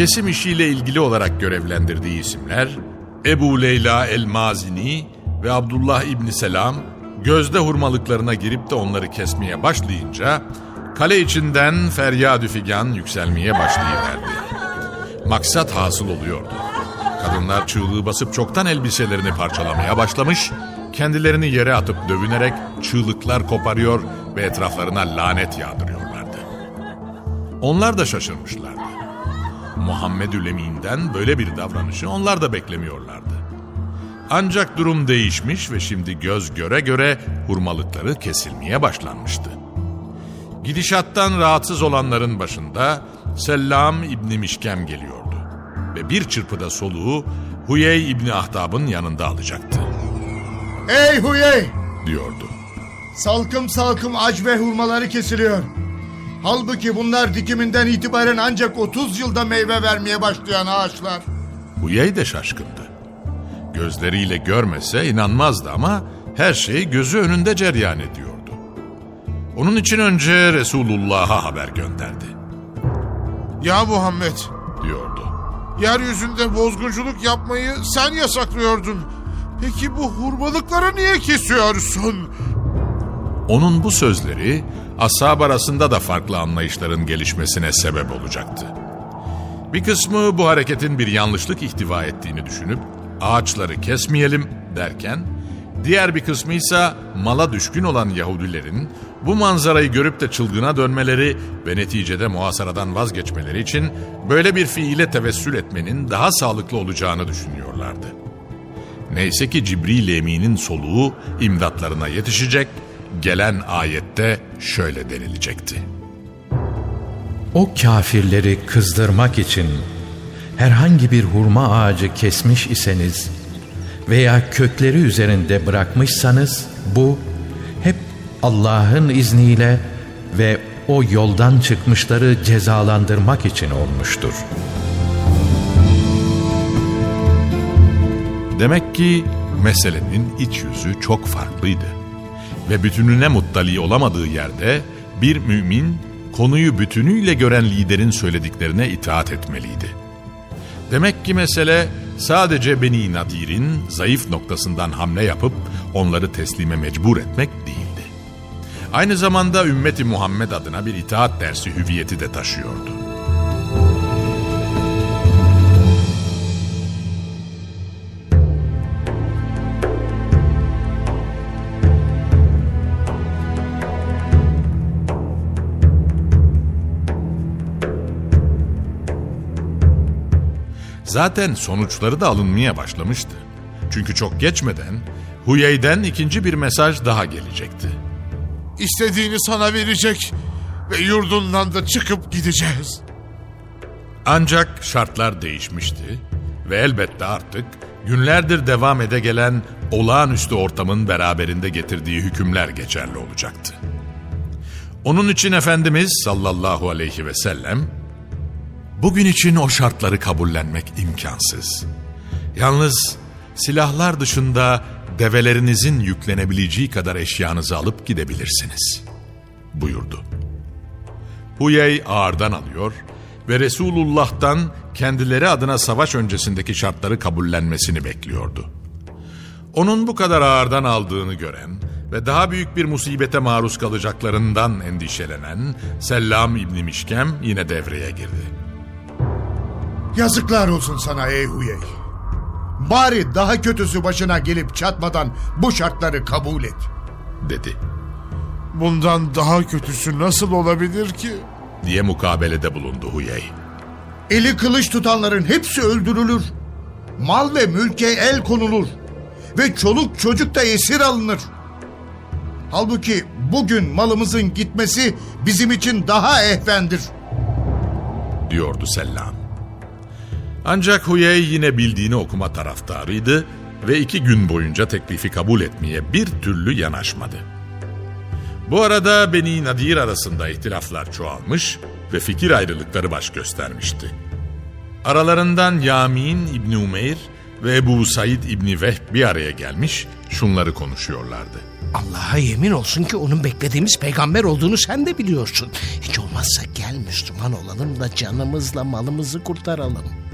Kesim işiyle ilgili olarak görevlendirdiği isimler Ebu Leyla el-Mazini ve Abdullah İbni Selam gözde hurmalıklarına girip de onları kesmeye başlayınca kale içinden feryadü figan yükselmeye başlayıverdi. Maksat hasıl oluyordu. Kadınlar çığlığı basıp çoktan elbiselerini parçalamaya başlamış, kendilerini yere atıp dövünerek çığlıklar koparıyor ve etraflarına lanet yağdırıyorlardı. Onlar da şaşırmışlardı. Muhammedül Emin'den böyle bir davranışı onlar da beklemiyorlardı. Ancak durum değişmiş ve şimdi göz göre göre hurmalıkları kesilmeye başlanmıştı. Gidişattan rahatsız olanların başında Sellam İbni Mişkem geliyordu ve bir çırpıda soluğu Huyey İbni Ahtab'ın yanında alacaktı. Ey Huyey! diyordu. Salkım salkım ac ve hurmaları kesiliyor. Halbuki bunlar dikiminden itibaren ancak 30 yılda meyve vermeye başlayan ağaçlar. Huyey de şaşkındı. Gözleriyle görmese inanmazdı ama her şey gözü önünde ceryan ediyordu. Onun için önce Resulullah'a haber gönderdi. Ya Muhammed, diyordu. yeryüzünde bozgunculuk yapmayı sen yasaklıyordun. Peki bu hurmalıkları niye kesiyorsun? Onun bu sözleri ashab arasında da farklı anlayışların gelişmesine sebep olacaktı. Bir kısmı bu hareketin bir yanlışlık ihtiva ettiğini düşünüp ağaçları kesmeyelim derken diğer bir kısmı ise mala düşkün olan Yahudilerin bu manzarayı görüp de çılgına dönmeleri ve neticede muhasaradan vazgeçmeleri için böyle bir fiile tevessül etmenin daha sağlıklı olacağını düşünüyorlardı. Neyse ki Cibril Emin'in soluğu imdatlarına yetişecek, gelen ayette şöyle denilecekti. O kafirleri kızdırmak için herhangi bir hurma ağacı kesmiş iseniz veya kökleri üzerinde bırakmışsanız bu hep Allah'ın izniyle ve o yoldan çıkmışları cezalandırmak için olmuştur. Demek ki meselenin iç yüzü çok farklıydı. Ve bütününe muttali olamadığı yerde bir mümin konuyu bütünüyle gören liderin söylediklerine itaat etmeliydi. Demek ki mesele sadece Beni Nadir'in zayıf noktasından hamle yapıp onları teslime mecbur etmek değildi. Aynı zamanda ümmeti Muhammed adına bir itaat dersi hüviyeti de taşıyordu. Zaten sonuçları da alınmaya başlamıştı. Çünkü çok geçmeden Huyey'den ikinci bir mesaj daha gelecekti. İstediğini sana verecek ve yurdundan da çıkıp gideceğiz. Ancak şartlar değişmişti ve elbette artık günlerdir devam ede gelen olağanüstü ortamın beraberinde getirdiği hükümler geçerli olacaktı. Onun için Efendimiz sallallahu aleyhi ve sellem bugün için o şartları kabullenmek imkansız. Yalnız silahlar dışında develerinizin yüklenebileceği kadar eşyanızı alıp gidebilirsiniz buyurdu. Huyey ağırdan alıyor ve Resulullah'tan kendileri adına savaş öncesindeki şartları kabullenmesini bekliyordu. Onun bu kadar ağırdan aldığını gören ve daha büyük bir musibete maruz kalacaklarından endişelenen Sellam İbni Mişkem yine devreye girdi. Yazıklar olsun sana ey Huyey. Bari daha kötüsü başına gelip çatmadan bu şartları kabul et. dedi. Bundan daha kötüsü nasıl olabilir ki? diye mukabelede bulundu Huyey. Eli kılıç tutanların hepsi öldürülür. Mal ve mülke el konulur. Ve çoluk çocuk da esir alınır. Halbuki bugün malımızın gitmesi bizim için daha ehvendir. diyordu Sellam. Ancak Huyey yine bildiğini okuma taraftarıydı ve iki gün boyunca teklifi kabul etmeye bir türlü yanaşmadı. Bu arada Beni Nadir arasında ihtilaflar çoğalmış ve fikir ayrılıkları baş göstermişti. Aralarından Yamin İbni Umeyr ve Ebu Said İbni Vehb bir araya gelmiş şunları konuşuyorlardı. Allah'a yemin olsun ki onun beklediğimiz peygamber olduğunu sen de biliyorsun. Hiç olmazsa gel Müslüman olalım da canımızla malımızı kurtaralım.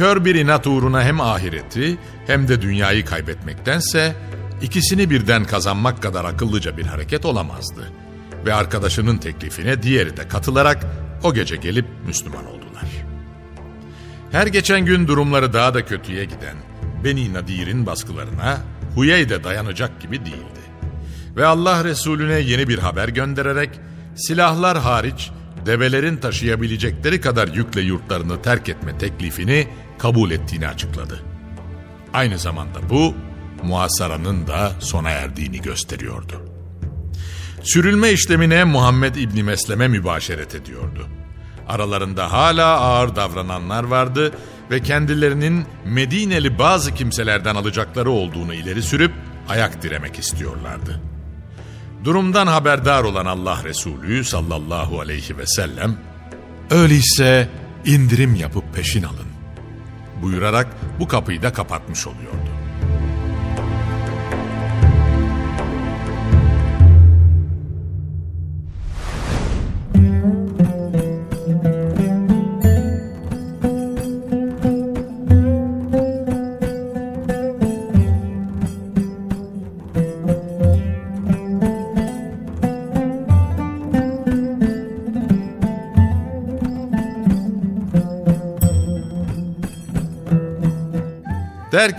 Kör bir inat uğruna hem ahireti hem de dünyayı kaybetmektense ikisini birden kazanmak kadar akıllıca bir hareket olamazdı. Ve arkadaşının teklifine diğeri de katılarak o gece gelip Müslüman oldular. Her geçen gün durumları daha da kötüye giden Beni Nadir'in baskılarına Huyey de dayanacak gibi değildi. Ve Allah Resulüne yeni bir haber göndererek silahlar hariç develerin taşıyabilecekleri kadar yükle yurtlarını terk etme teklifini kabul ettiğini açıkladı. Aynı zamanda bu muhasaranın da sona erdiğini gösteriyordu. Sürülme işlemine Muhammed İbni Meslem'e mübaşeret ediyordu. Aralarında hala ağır davrananlar vardı ve kendilerinin Medineli bazı kimselerden alacakları olduğunu ileri sürüp ayak diremek istiyorlardı. Durumdan haberdar olan Allah Resulü sallallahu aleyhi ve sellem, öyleyse indirim yapıp peşin alın buyurarak bu kapıyı da kapatmış oluyordu.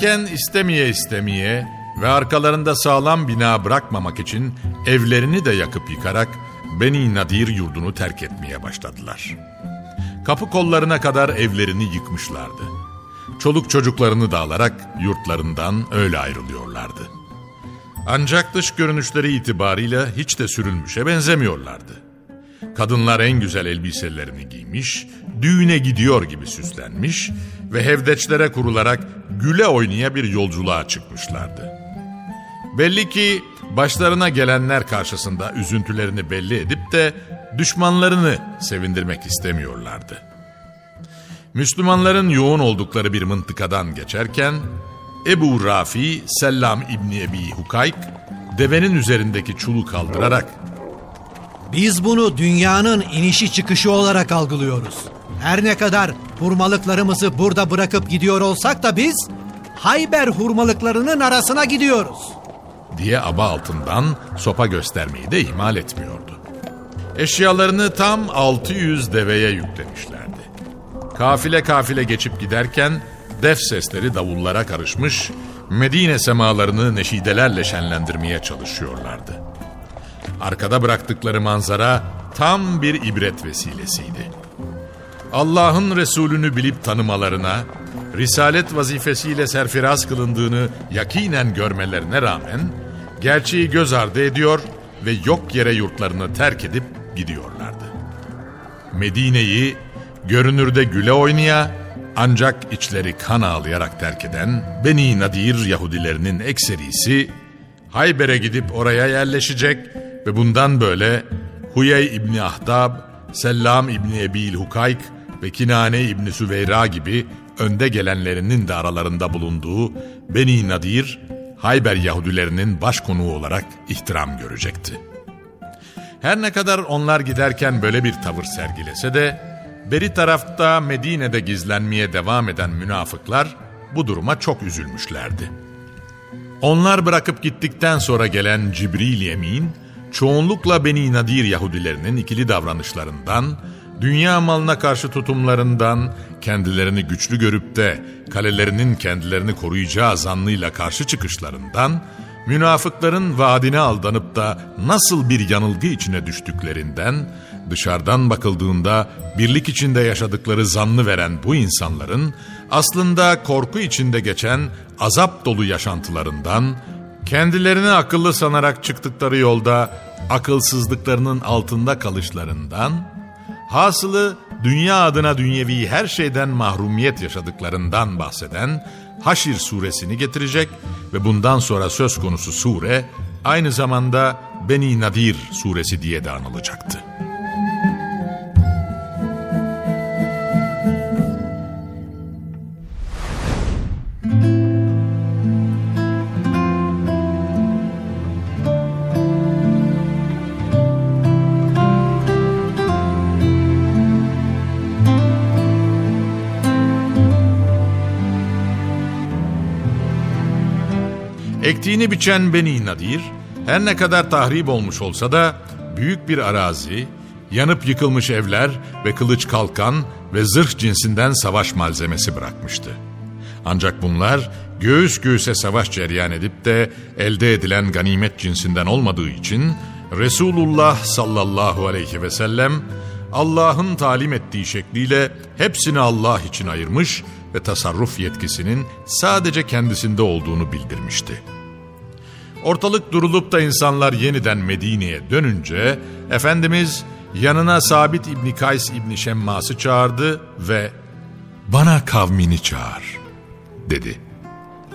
Derken istemeye istemeye ve arkalarında sağlam bina bırakmamak için evlerini de yakıp yıkarak Beni Nadir yurdunu terk etmeye başladılar. Kapı kollarına kadar evlerini yıkmışlardı. Çoluk çocuklarını da alarak yurtlarından öyle ayrılıyorlardı. Ancak dış görünüşleri itibarıyla hiç de sürülmüşe benzemiyorlardı. Kadınlar en güzel elbiselerini giymiş, düğüne gidiyor gibi süslenmiş ve hevdeçlere kurularak güle oynaya bir yolculuğa çıkmışlardı. Belli ki başlarına gelenler karşısında üzüntülerini belli edip de düşmanlarını sevindirmek istemiyorlardı. Müslümanların yoğun oldukları bir mıntıkadan geçerken Ebu Rafi Sellam İbni Ebi Hukayk devenin üzerindeki çulu kaldırarak Biz bunu dünyanın inişi çıkışı olarak algılıyoruz. Her ne kadar hurmalıklarımızı burada bırakıp gidiyor olsak da biz Hayber hurmalıklarının arasına gidiyoruz. diye aba altından sopa göstermeyi de ihmal etmiyordu. Eşyalarını tam 600 deveye yüklemişlerdi. Kafile kafile geçip giderken def sesleri davullara karışmış, Medine semalarını neşidelerle şenlendirmeye çalışıyorlardı. Arkada bıraktıkları manzara tam bir ibret vesilesiydi. Allah'ın Resulünü bilip tanımalarına, risalet vazifesiyle serfiraz kılındığını yakinen görmelerine rağmen, gerçeği göz ardı ediyor ve yok yere yurtlarını terk edip gidiyorlardı. Medine'yi görünürde güle oynaya ancak içleri kan ağlayarak terk eden Beni Nadir Yahudilerinin ekserisi Hayber'e gidip oraya yerleşecek ve bundan böyle Huyey İbni Ahdab, Sellam İbni Ebil Hukayk ve Kinane İbni Süveyra gibi önde gelenlerinin de aralarında bulunduğu Beni Nadir, Hayber Yahudilerinin baş konuğu olarak ihtiram görecekti. Her ne kadar onlar giderken böyle bir tavır sergilese de, beri tarafta Medine'de gizlenmeye devam eden münafıklar bu duruma çok üzülmüşlerdi. Onlar bırakıp gittikten sonra gelen Cibril Yemin, çoğunlukla Beni Nadir Yahudilerinin ikili davranışlarından, dünya malına karşı tutumlarından, kendilerini güçlü görüp de kalelerinin kendilerini koruyacağı zannıyla karşı çıkışlarından, münafıkların vaadine aldanıp da nasıl bir yanılgı içine düştüklerinden, dışarıdan bakıldığında birlik içinde yaşadıkları zannı veren bu insanların, aslında korku içinde geçen azap dolu yaşantılarından, kendilerini akıllı sanarak çıktıkları yolda akılsızlıklarının altında kalışlarından, hasılı dünya adına dünyevi her şeyden mahrumiyet yaşadıklarından bahseden Haşir suresini getirecek ve bundan sonra söz konusu sure aynı zamanda Beni Nadir suresi diye de anılacaktı. Ektiğini biçen Beni Nadir, her ne kadar tahrip olmuş olsa da büyük bir arazi, yanıp yıkılmış evler ve kılıç kalkan ve zırh cinsinden savaş malzemesi bırakmıştı. Ancak bunlar göğüs göğüse savaş cereyan edip de elde edilen ganimet cinsinden olmadığı için Resulullah sallallahu aleyhi ve sellem Allah'ın talim ettiği şekliyle hepsini Allah için ayırmış ve tasarruf yetkisinin sadece kendisinde olduğunu bildirmişti. Ortalık durulup da insanlar yeniden Medine'ye dönünce Efendimiz yanına Sabit İbni Kays İbni Şemmas'ı çağırdı ve ''Bana kavmini çağır.'' dedi.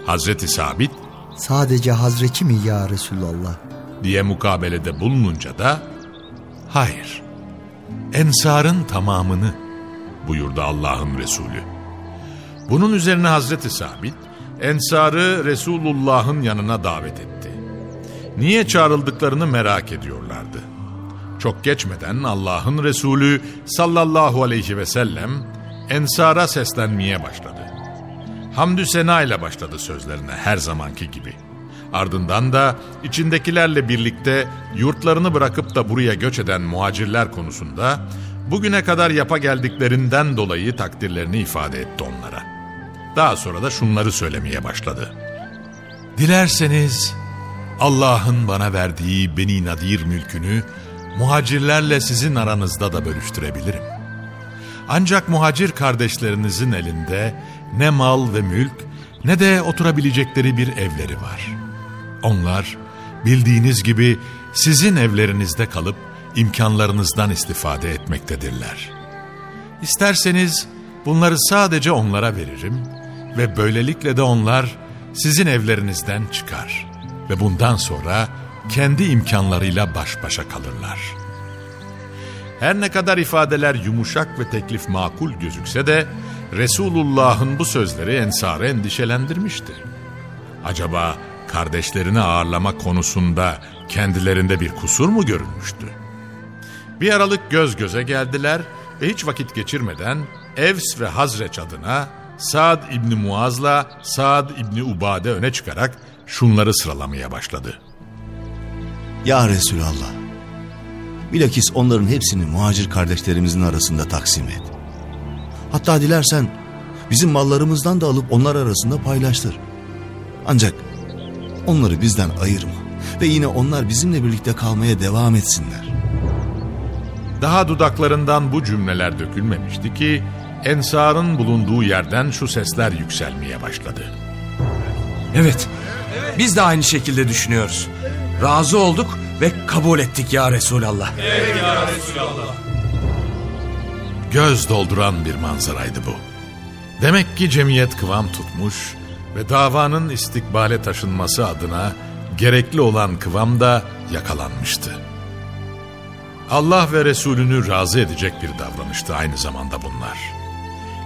Hazreti Sabit Sadece Hazreti mi ya Resulallah? diye mukabelede bulununca da ''Hayır, ensarın tamamını.'' buyurdu Allah'ın Resulü. Bunun üzerine Hazreti Sabit ensarı Resulullah'ın yanına davet etti. Niye çağrıldıklarını merak ediyorlardı. Çok geçmeden Allah'ın Resulü sallallahu aleyhi ve sellem ensara seslenmeye başladı. Hamdü sena ile başladı sözlerine her zamanki gibi. Ardından da içindekilerle birlikte yurtlarını bırakıp da buraya göç eden muhacirler konusunda bugüne kadar yapa geldiklerinden dolayı takdirlerini ifade etti onlara. Daha sonra da şunları söylemeye başladı. Dilerseniz Allah'ın bana verdiği Beni Nadir mülkünü muhacirlerle sizin aranızda da bölüştürebilirim. Ancak muhacir kardeşlerinizin elinde ne mal ve mülk ne de oturabilecekleri bir evleri var. Onlar bildiğiniz gibi sizin evlerinizde kalıp imkanlarınızdan istifade etmektedirler. İsterseniz bunları sadece onlara veririm ve böylelikle de onlar sizin evlerinizden çıkar ve bundan sonra kendi imkanlarıyla baş başa kalırlar. Her ne kadar ifadeler yumuşak ve teklif makul gözükse de Resulullah'ın bu sözleri Ensar'ı endişelendirmişti. Acaba kardeşlerini ağırlama konusunda kendilerinde bir kusur mu görülmüştü? Bir aralık göz göze geldiler ve hiç vakit geçirmeden Evs ve Hazreç adına Saad İbni Muaz'la Saad İbni Ubade öne çıkarak şunları sıralamaya başladı. Ya Resulallah, bilakis onların hepsini muhacir kardeşlerimizin arasında taksim et. Hatta dilersen bizim mallarımızdan da alıp onlar arasında paylaştır. Ancak onları bizden ayırma ve yine onlar bizimle birlikte kalmaya devam etsinler. Daha dudaklarından bu cümleler dökülmemişti ki Ensar'ın bulunduğu yerden şu sesler yükselmeye başladı. Evet, biz de aynı şekilde düşünüyoruz. Razı olduk ve kabul ettik ya Resulallah. Göz dolduran bir manzaraydı bu. Demek ki cemiyet kıvam tutmuş ve davanın istikbale taşınması adına gerekli olan kıvam da yakalanmıştı. Allah ve Resulünü razı edecek bir davranıştı aynı zamanda bunlar.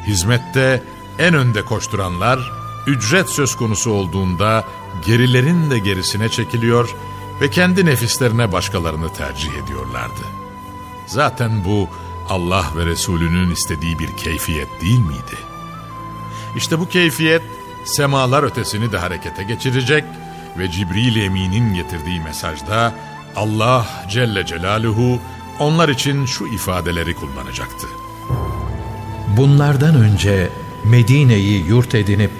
Hizmette en önde koşturanlar ücret söz konusu olduğunda gerilerin de gerisine çekiliyor ve kendi nefislerine başkalarını tercih ediyorlardı. Zaten bu Allah ve Resulünün istediği bir keyfiyet değil miydi? İşte bu keyfiyet semalar ötesini de harekete geçirecek ve Cibril Emin'in getirdiği mesajda Allah Celle Celaluhu onlar için şu ifadeleri kullanacaktı. Bunlardan önce Medine'yi yurt edinip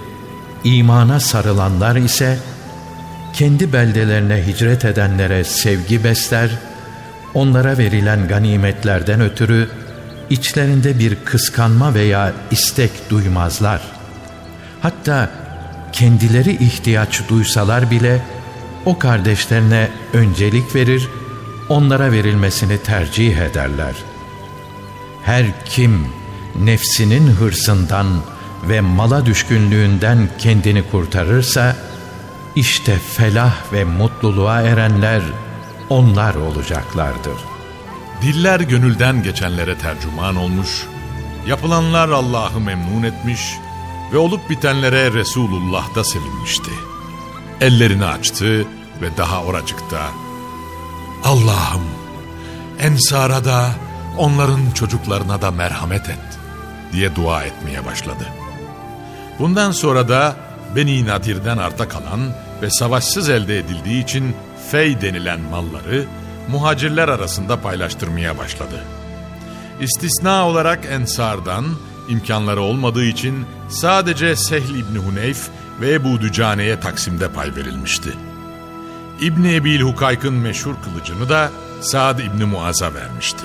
imana sarılanlar ise kendi beldelerine hicret edenlere sevgi besler, onlara verilen ganimetlerden ötürü içlerinde bir kıskanma veya istek duymazlar. Hatta kendileri ihtiyaç duysalar bile o kardeşlerine öncelik verir, onlara verilmesini tercih ederler. Her kim nefsinin hırsından ve mala düşkünlüğünden kendini kurtarırsa, işte felah ve mutluluğa erenler onlar olacaklardır. Diller gönülden geçenlere tercüman olmuş, yapılanlar Allah'ı memnun etmiş ve olup bitenlere Resulullah da sevinmişti. Ellerini açtı ve daha oracıkta Allah'ım Ensar'a da onların çocuklarına da merhamet et diye dua etmeye başladı. Bundan sonra da Beni Nadir'den arta kalan ve savaşsız elde edildiği için fey denilen malları muhacirler arasında paylaştırmaya başladı. İstisna olarak Ensar'dan imkanları olmadığı için sadece Sehl İbni Huneyf ve Ebu Dücane'ye taksimde pay verilmişti. İbni Ebil Hukayk'ın meşhur kılıcını da Sa'd İbni Muaz'a vermişti.